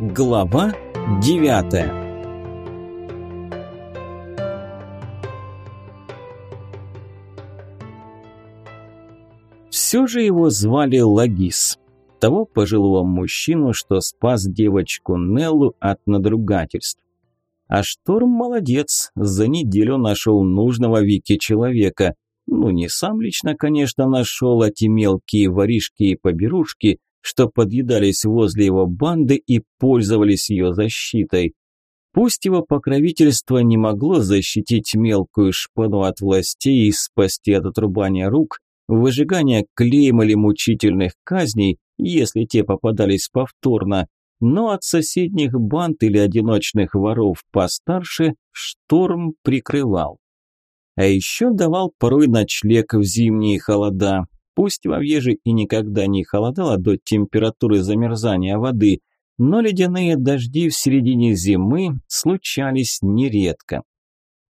Глава девятая Все же его звали Лагис, того пожилого мужчину, что спас девочку Неллу от надругательств. А Шторм молодец, за неделю нашел нужного Вики человека. Ну, не сам лично, конечно, нашел эти мелкие воришки и поберушки, что подъедались возле его банды и пользовались ее защитой. Пусть его покровительство не могло защитить мелкую шпану от властей и спасти от отрубания рук, выжигания клейм или мучительных казней, если те попадались повторно, но от соседних банд или одиночных воров постарше шторм прикрывал. А еще давал порой ночлег в зимние холода, Пусть во Вьеже и никогда не холодало до температуры замерзания воды, но ледяные дожди в середине зимы случались нередко.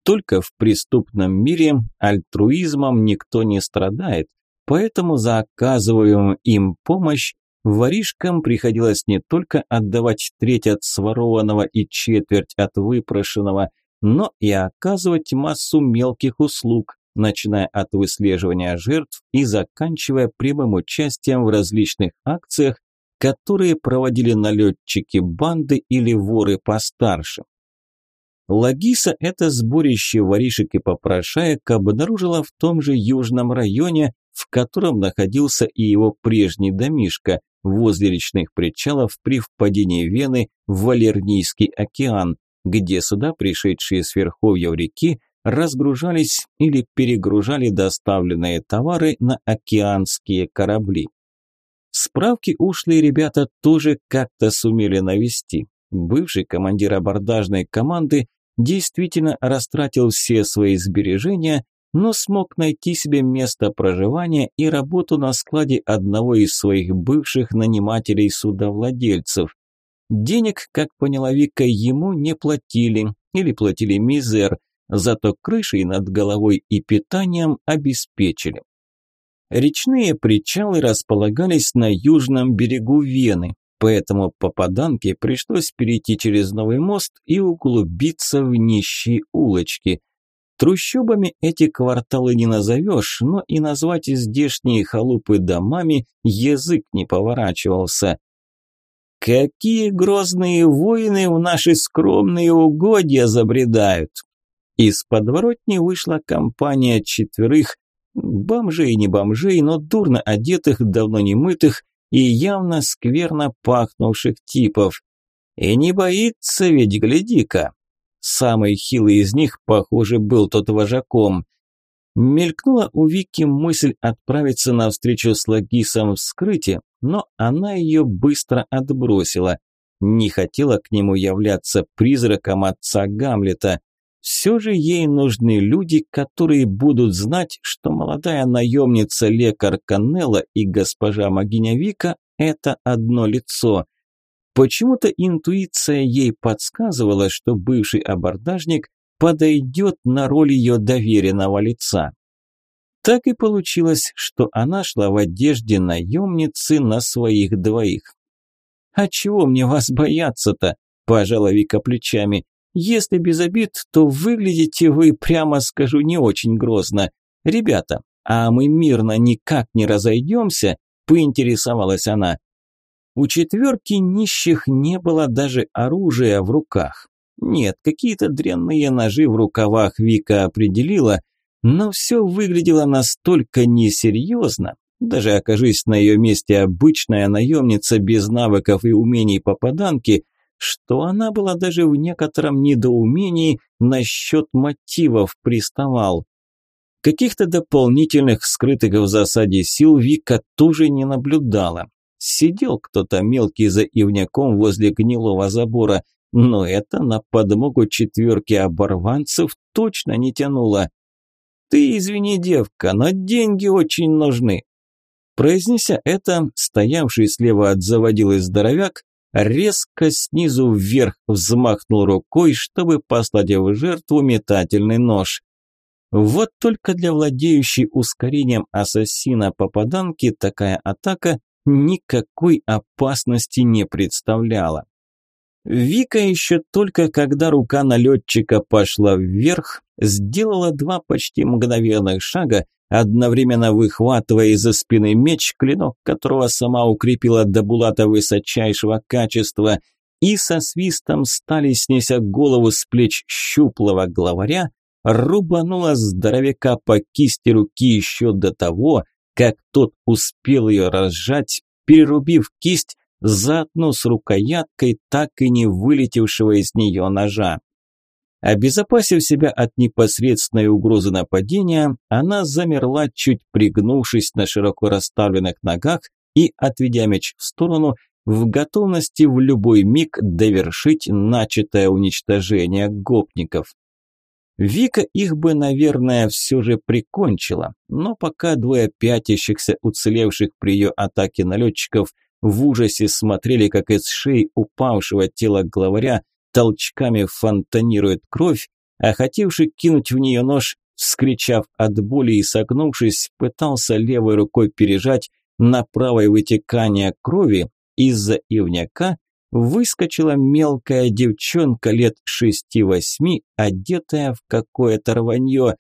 Только в преступном мире альтруизмом никто не страдает, поэтому за оказываемую им помощь воришкам приходилось не только отдавать треть от сворованного и четверть от выпрошенного, но и оказывать массу мелких услуг, начиная от выслеживания жертв и заканчивая прямым участием в различных акциях, которые проводили налетчики банды или воры постарше. Лагиса это сборище воришек и попрошаек обнаружила в том же южном районе, в котором находился и его прежний домишко, возле речных причалов при впадении Вены в Валернийский океан, где сюда пришедшие с верховья реки разгружались или перегружали доставленные товары на океанские корабли. Справки ушлые ребята тоже как-то сумели навести. Бывший командир абордажной команды действительно растратил все свои сбережения, но смог найти себе место проживания и работу на складе одного из своих бывших нанимателей-судовладельцев. Денег, как поняла Вика, ему не платили или платили мизер, зато крышей над головой и питанием обеспечили. Речные причалы располагались на южном берегу Вены, поэтому попаданке пришлось перейти через новый мост и углубиться в нищие улочки. Трущобами эти кварталы не назовешь, но и назвать здешние халупы домами язык не поворачивался. Какие грозные воины в наши скромные угодья забредают! Из подворотни вышла компания четверых бомжей не бомжей, но дурно одетых, давно не мытых и явно скверно пахнувших типов. И не боится ведь, гляди-ка. Самый хилый из них, похоже, был тот вожаком. Мелькнула у Вики мысль отправиться на встречу с Лагисом в скрытие, но она ее быстро отбросила. Не хотела к нему являться призраком отца Гамлета. Все же ей нужны люди, которые будут знать, что молодая наемница лекар Каннелла и госпожа Магиня Вика – это одно лицо. Почему-то интуиция ей подсказывала, что бывший абордажник подойдет на роль ее доверенного лица. Так и получилось, что она шла в одежде наемницы на своих двоих. «А чего мне вас бояться-то?» – пожала Вика плечами. Если без обид, то выглядите вы, прямо скажу, не очень грозно. Ребята, а мы мирно никак не разойдемся?» – поинтересовалась она. У четверки нищих не было даже оружия в руках. Нет, какие-то дрянные ножи в рукавах Вика определила, но все выглядело настолько несерьезно, даже окажись на ее месте обычная наемница без навыков и умений попаданки – что она была даже в некотором недоумении насчет мотивов приставал. Каких-то дополнительных скрытых в засаде сил Вика тоже не наблюдала. Сидел кто-то мелкий за ивняком возле гнилого забора, но это на подмогу четверки оборванцев точно не тянуло. «Ты извини, девка, но деньги очень нужны». Произнеся это, стоявший слева от заводилы здоровяк резко снизу вверх взмахнул рукой, чтобы послать в жертву метательный нож. Вот только для владеющей ускорением ассасина попаданки такая атака никакой опасности не представляла. Вика еще только когда рука налетчика пошла вверх, сделала два почти мгновенных шага, одновременно выхватывая из-за спины меч, клинок которого сама укрепила до булата высочайшего качества, и со свистом стали, снеся голову с плеч щуплого главаря, рубанула здоровяка по кисти руки еще до того, как тот успел ее разжать, перерубив кисть заодно с рукояткой так и не вылетевшего из нее ножа. Обезопасив себя от непосредственной угрозы нападения, она замерла, чуть пригнувшись на широко расставленных ногах и, отведя меч в сторону, в готовности в любой миг довершить начатое уничтожение гопников. Вика их бы, наверное, все же прикончила, но пока двое пятящихся уцелевших при ее атаке налетчиков в ужасе смотрели, как из шеи упавшего тела главаря толчками фонтанирует кровь, а хотевший кинуть в нее нож, вскричав от боли и согнувшись, пытался левой рукой пережать на правой вытекание крови, из-за ивняка выскочила мелкая девчонка лет шести-восьми, одетая в какое-то рванье.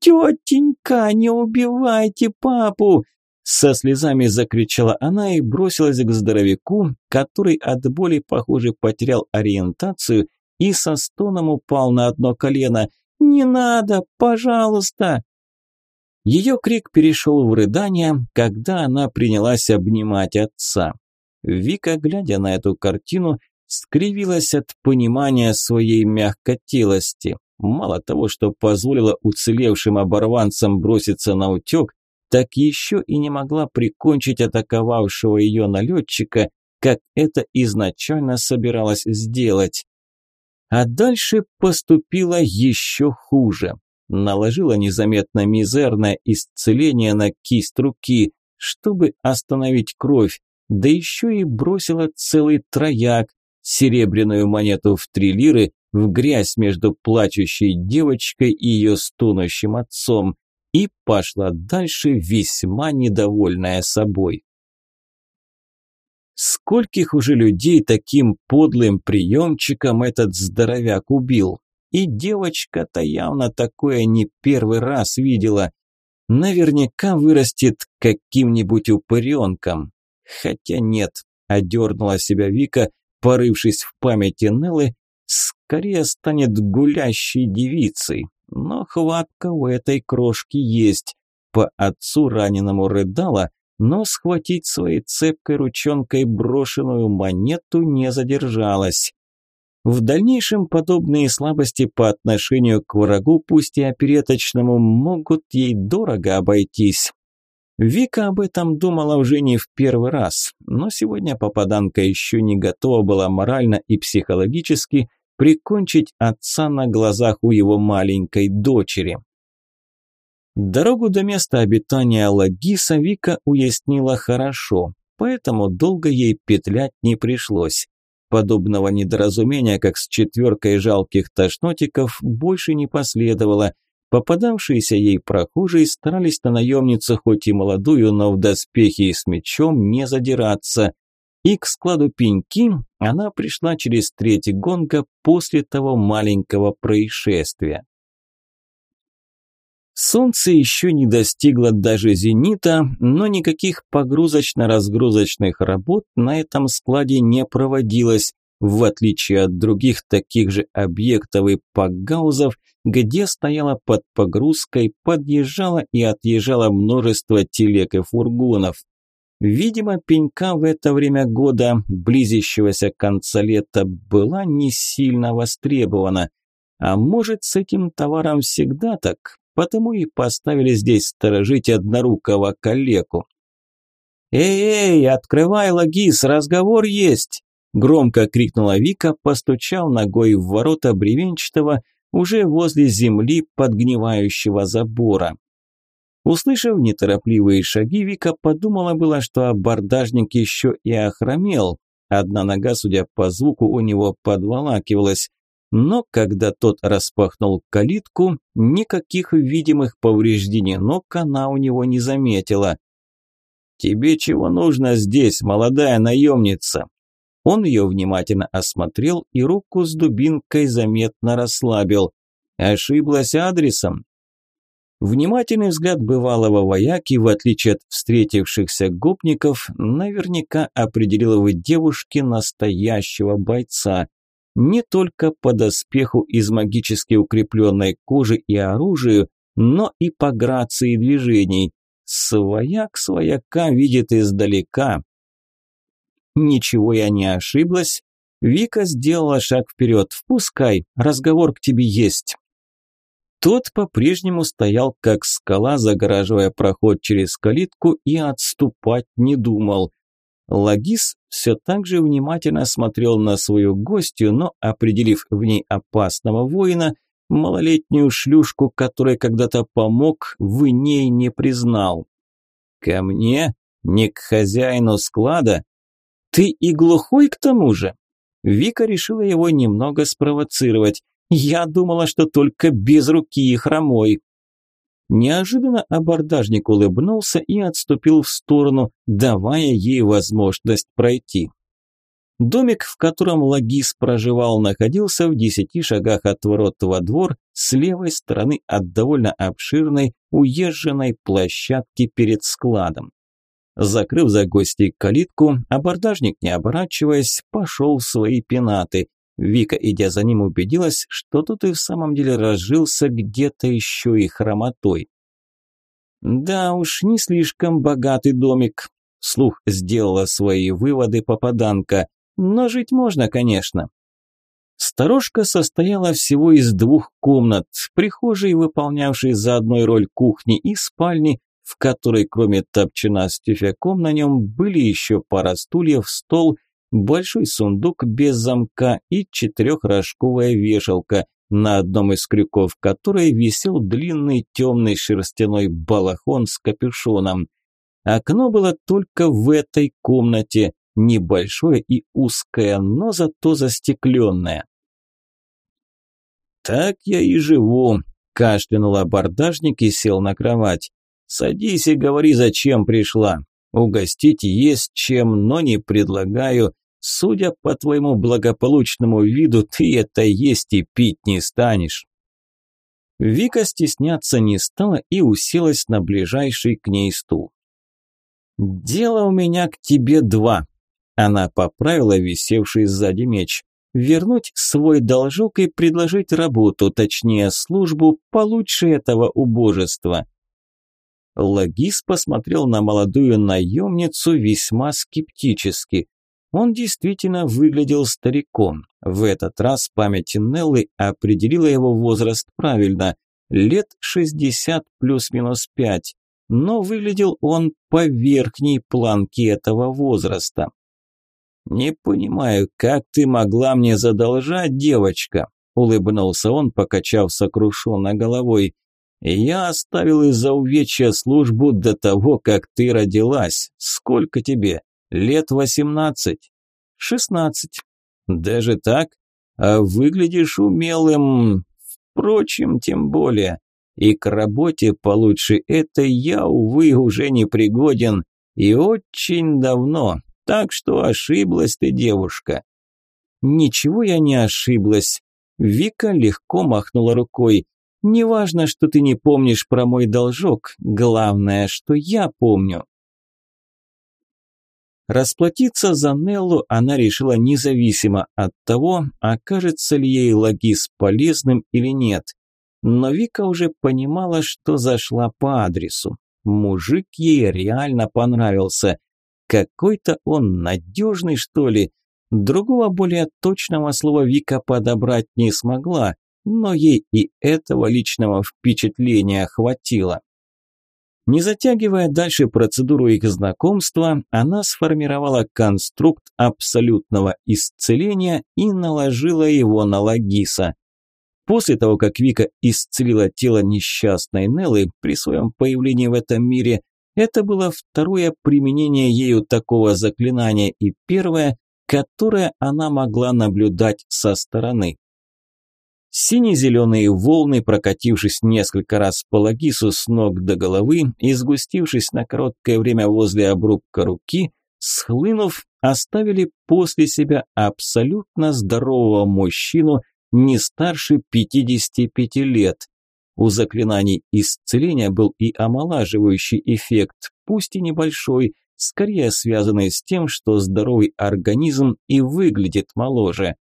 «Тетенька, не убивайте папу!» Со слезами закричала она и бросилась к здоровяку, который от боли, похоже, потерял ориентацию и со стоном упал на одно колено. «Не надо, пожалуйста!» Ее крик перешел в рыдание, когда она принялась обнимать отца. Вика, глядя на эту картину, скривилась от понимания своей мягкотелости. Мало того, что позволила уцелевшим оборванцам броситься на утек, так еще и не могла прикончить атаковавшего ее налетчика, как это изначально собиралась сделать. А дальше поступила еще хуже. Наложила незаметно мизерное исцеление на кисть руки, чтобы остановить кровь, да еще и бросила целый трояк, серебряную монету в три лиры, в грязь между плачущей девочкой и ее стонущим отцом, и пошла дальше весьма недовольная собой. Скольких уже людей таким подлым приемчиком этот здоровяк убил? И девочка-то явно такое не первый раз видела. Наверняка вырастет каким-нибудь упыренком. Хотя нет, одернула себя Вика, порывшись в памяти Неллы, скорее станет гулящей девицей. Но хватка у этой крошки есть. По отцу раненому рыдала, но схватить своей цепкой ручонкой брошенную монету не задержалась. В дальнейшем подобные слабости по отношению к врагу, пусть и опереточному, могут ей дорого обойтись. Вика об этом думала уже не в первый раз, но сегодня попаданка еще не готова была морально и психологически прикончить отца на глазах у его маленькой дочери. Дорогу до места обитания Лагиса Вика уяснила хорошо, поэтому долго ей петлять не пришлось. Подобного недоразумения, как с четверкой жалких тошнотиков, больше не последовало. Попадавшиеся ей прохожие старались на наемницу, хоть и молодую, но в доспехе и с мечом, не задираться – и к складу пеньки она пришла через третий гонка после того маленького происшествия. Солнце еще не достигло даже зенита, но никаких погрузочно-разгрузочных работ на этом складе не проводилось, в отличие от других таких же объектов и пагаузов, где стояла под погрузкой, подъезжала и отъезжала множество телег и фургонов. Видимо, пенька в это время года, близящегося конца лета, была не сильно востребована. А может, с этим товаром всегда так, потому и поставили здесь сторожить однорукого калеку. «Эй-эй, открывай, Лагис, разговор есть!» Громко крикнула Вика, постучав ногой в ворота бревенчатого, уже возле земли подгнивающего забора. Услышав неторопливые шаги, Вика подумала было, что абордажник еще и охромел. Одна нога, судя по звуку, у него подволакивалась. Но когда тот распахнул калитку, никаких видимых повреждений ног она у него не заметила. «Тебе чего нужно здесь, молодая наемница?» Он ее внимательно осмотрел и руку с дубинкой заметно расслабил. Ошиблась адресом. Внимательный взгляд бывалого вояки, в отличие от встретившихся гопников, наверняка определил в девушке настоящего бойца. Не только по доспеху из магически укрепленной кожи и оружию, но и по грации движений. Свояк свояка видит издалека. Ничего я не ошиблась. Вика сделала шаг вперед. «Впускай, разговор к тебе есть». Тот по-прежнему стоял как скала, загораживая проход через калитку и отступать не думал. Лагис все так же внимательно смотрел на свою гостью, но, определив в ней опасного воина, малолетнюю шлюшку, которой когда-то помог, в ней не признал. «Ко мне? Не к хозяину склада? Ты и глухой к тому же?» Вика решила его немного спровоцировать. «Я думала, что только без руки и хромой». Неожиданно абордажник улыбнулся и отступил в сторону, давая ей возможность пройти. Домик, в котором Лагис проживал, находился в десяти шагах от ворот во двор с левой стороны от довольно обширной уезженной площадки перед складом. Закрыв за гостей калитку, абордажник, не оборачиваясь, пошел в свои пенаты. Вика, идя за ним, убедилась, что тут и в самом деле разжился где-то еще и хромотой. «Да уж, не слишком богатый домик», – слух сделала свои выводы попаданка. Но жить можно, конечно. Сторожка состояла всего из двух комнат, прихожей, выполнявшей за одной роль кухни и спальни, в которой кроме топчина с тюфяком на нем были еще пара стульев, стол, большой сундук без замка и четырехрожковая вешалка, на одном из крюков которой висел длинный темный шерстяной балахон с капюшоном. Окно было только в этой комнате, небольшое и узкое, но зато застекленное. «Так я и живу», – кашлянул абордажник и сел на кровать. «Садись и говори, зачем пришла. Угостить есть чем, но не предлагаю. Судя по твоему благополучному виду, ты это есть и пить не станешь». Вика стесняться не стала и уселась на ближайший к ней стул. «Дело у меня к тебе два», она поправила висевший сзади меч. Вернуть свой должок и предложить работу, точнее службу, получше этого убожества. Лагис посмотрел на молодую наемницу весьма скептически. Он действительно выглядел стариком. В этот раз память Неллы определила его возраст правильно – лет 60 плюс-минус 5. Но выглядел он по верхней планке этого возраста. «Не понимаю, как ты могла мне задолжать, девочка?» Улыбнулся он, покачав сокрушенно головой. «Я оставил из-за увечья службу до того, как ты родилась. Сколько тебе? Лет восемнадцать?» «Шестнадцать». «Даже так? А выглядишь умелым. Впрочем, тем более. И к работе получше это я, увы, уже не пригоден. И очень давно. Так что ошиблась ты, девушка. Ничего я не ошиблась. Вика легко махнула рукой. Неважно, что ты не помнишь про мой должок, главное, что я помню. Расплатиться за Неллу она решила независимо от того, окажется ли ей Лагис полезным или нет. Но Вика уже понимала, что зашла по адресу. Мужик ей реально понравился. Какой-то он надежный, что ли. Другого более точного слова Вика подобрать не смогла, но ей и этого личного впечатления хватило. Не затягивая дальше процедуру их знакомства, она сформировала конструкт абсолютного исцеления и наложила его на Лагиса. После того, как Вика исцелила тело несчастной Неллы при своем появлении в этом мире, это было второе применение ею такого заклинания и первое, которое она могла наблюдать со стороны. Сине-зеленые волны, прокатившись несколько раз по лагису с ног до головы и сгустившись на короткое время возле обрубка руки, схлынув, оставили после себя абсолютно здорового мужчину не старше 55 лет. У заклинаний исцеления был и омолаживающий эффект, пусть и небольшой, скорее связанный с тем, что здоровый организм и выглядит моложе.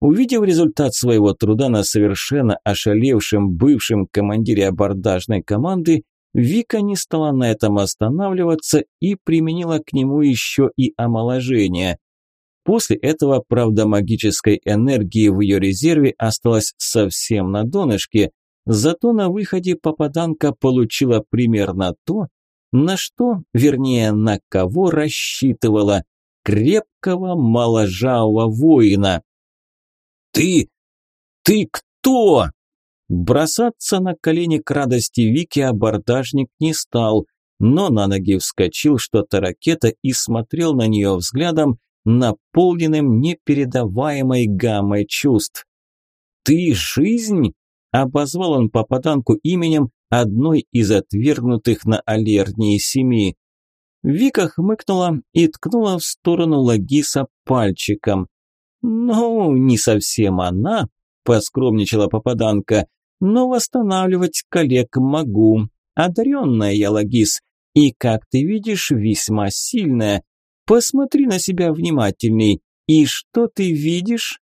Увидев результат своего труда на совершенно ошалевшем бывшем командире абордажной команды, Вика не стала на этом останавливаться и применила к нему еще и омоложение. После этого, правда, магической энергии в ее резерве осталось совсем на донышке, зато на выходе попаданка получила примерно то, на что, вернее, на кого рассчитывала – крепкого моложавого воина. «Ты... ты кто?» Бросаться на колени к радости Вики абордажник не стал, но на ноги вскочил что-то ракета и смотрел на нее взглядом, наполненным непередаваемой гаммой чувств. «Ты жизнь?» – обозвал он попаданку именем одной из отвергнутых на аллернии семи. Вика хмыкнула и ткнула в сторону Лагиса пальчиком. «Ну, не совсем она», – поскромничала попаданка, – «но восстанавливать коллег могу. Одаренная я, Лагис, и, как ты видишь, весьма сильная. Посмотри на себя внимательней. И что ты видишь?»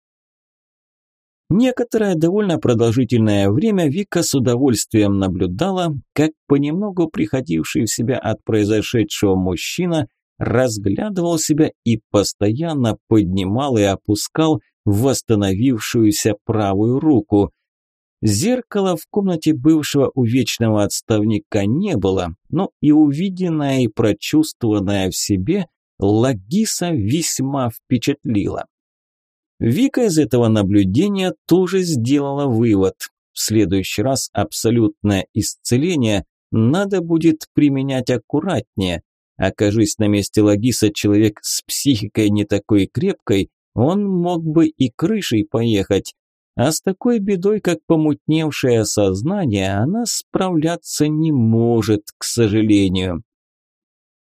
Некоторое довольно продолжительное время Вика с удовольствием наблюдала, как понемногу приходивший в себя от произошедшего мужчина – разглядывал себя и постоянно поднимал и опускал восстановившуюся правую руку. Зеркала в комнате бывшего увечного отставника не было, но и увиденное и прочувствованное в себе Лагиса весьма впечатлила. Вика из этого наблюдения тоже сделала вывод. В следующий раз абсолютное исцеление надо будет применять аккуратнее, Окажись на месте Лагиса человек с психикой не такой крепкой, он мог бы и крышей поехать. А с такой бедой, как помутневшее сознание, она справляться не может, к сожалению.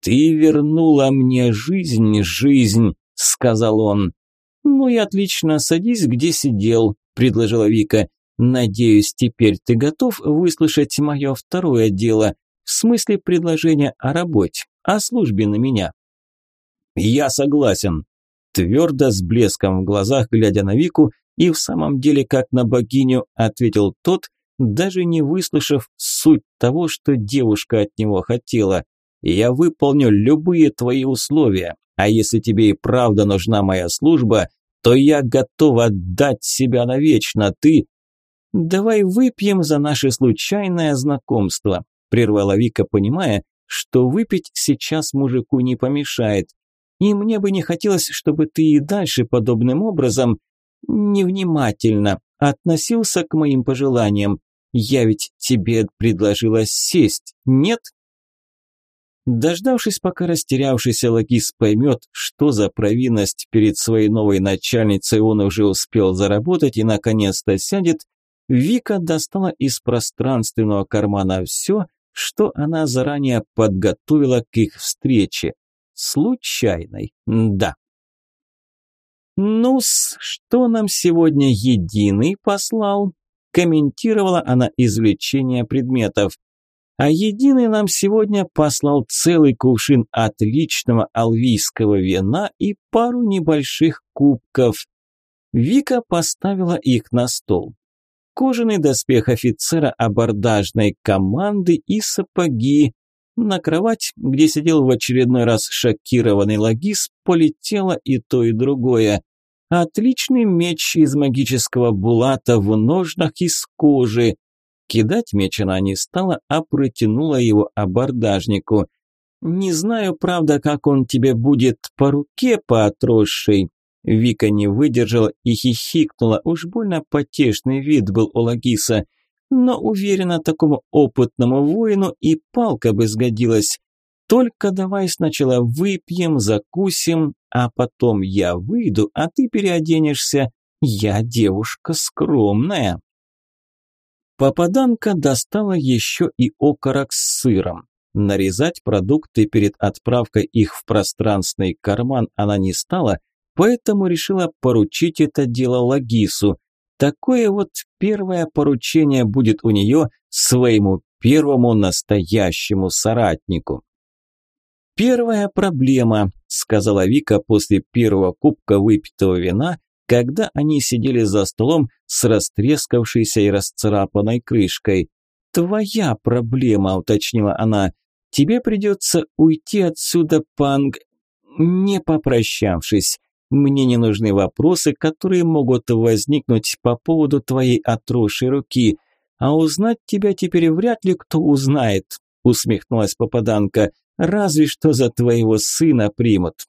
«Ты вернула мне жизнь, жизнь», – сказал он. «Ну и отлично, садись, где сидел», – предложила Вика. «Надеюсь, теперь ты готов выслушать мое второе дело, в смысле предложения о работе» о службе на меня. Я согласен. Твердо, с блеском в глазах, глядя на Вику, и в самом деле как на богиню, ответил тот, даже не выслушав суть того, что девушка от него хотела. Я выполню любые твои условия, а если тебе и правда нужна моя служба, то я готов отдать себя навечно, ты... Давай выпьем за наше случайное знакомство, прервала Вика, понимая, что выпить сейчас мужику не помешает. И мне бы не хотелось, чтобы ты и дальше подобным образом невнимательно относился к моим пожеланиям. Я ведь тебе предложила сесть, нет? Дождавшись, пока растерявшийся Лакис поймет, что за провинность перед своей новой начальницей он уже успел заработать и наконец-то сядет, Вика достала из пространственного кармана все, что она заранее подготовила к их встрече. Случайной, да. «Ну-с, что нам сегодня единый послал?» Комментировала она извлечение предметов. А единый нам сегодня послал целый кувшин отличного алвийского вина и пару небольших кубков. Вика поставила их на стол кожаный доспех офицера абордажной команды и сапоги. На кровать, где сидел в очередной раз шокированный логис, полетело и то, и другое. Отличный меч из магического булата в ножнах из кожи. Кидать меч она не стала, а протянула его абордажнику. «Не знаю, правда, как он тебе будет по руке поотросшей, Вика не выдержала и хихикнула, уж больно потешный вид был у Лагиса. Но уверена, такому опытному воину и палка бы сгодилась. Только давай сначала выпьем, закусим, а потом я выйду, а ты переоденешься. Я девушка скромная. Попаданка достала еще и окорок с сыром. Нарезать продукты перед отправкой их в пространственный карман она не стала, поэтому решила поручить это дело Лагису. Такое вот первое поручение будет у нее своему первому настоящему соратнику. «Первая проблема», – сказала Вика после первого кубка выпитого вина, когда они сидели за столом с растрескавшейся и расцарапанной крышкой. «Твоя проблема», – уточнила она. «Тебе придется уйти отсюда, панг, не попрощавшись. Мне не нужны вопросы, которые могут возникнуть по поводу твоей отросшей руки. А узнать тебя теперь вряд ли кто узнает», – усмехнулась попаданка. «Разве что за твоего сына примут».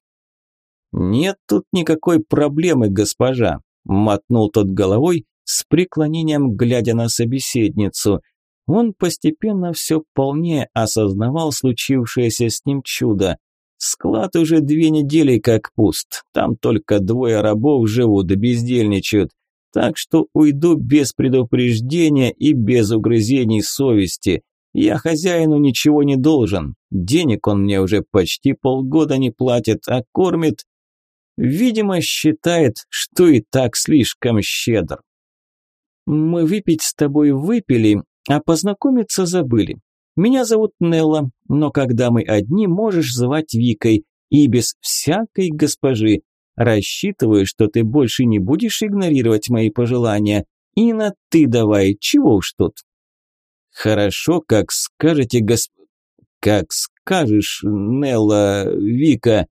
«Нет тут никакой проблемы, госпожа», – мотнул тот головой с преклонением, глядя на собеседницу. Он постепенно все полнее осознавал случившееся с ним чудо. Склад уже две недели как пуст, там только двое рабов живут и бездельничают, так что уйду без предупреждения и без угрызений совести. Я хозяину ничего не должен, денег он мне уже почти полгода не платит, а кормит Видимо, считает, что и так слишком щедр. Мы выпить с тобой выпили, а познакомиться забыли. Меня зовут Нелла, но когда мы одни, можешь звать Викой и без всякой госпожи. Рассчитываю, что ты больше не будешь игнорировать мои пожелания. И на ты давай, чего уж тут. Хорошо, как скажете, госп... Как скажешь, Нелла, Вика.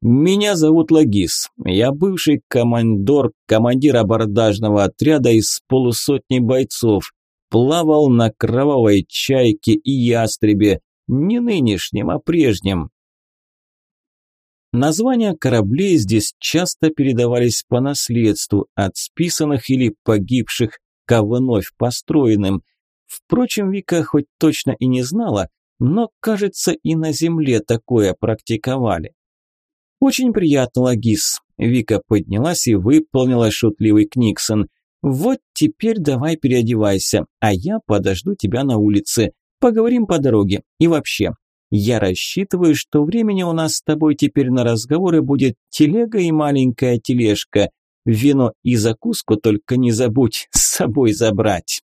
Меня зовут Лагис. Я бывший командор, командир абордажного отряда из полусотни бойцов. Плавал на кровавой чайке и ястребе. Не нынешнем, а прежнем. Названия кораблей здесь часто передавались по наследству от списанных или погибших к вновь построенным. Впрочем, Вика хоть точно и не знала, но, кажется, и на земле такое практиковали. «Очень приятно, Лагис». Вика поднялась и выполнила шутливый Книксон. «Вот теперь давай переодевайся, а я подожду тебя на улице. Поговорим по дороге. И вообще, я рассчитываю, что времени у нас с тобой теперь на разговоры будет телега и маленькая тележка. Вино и закуску только не забудь с собой забрать».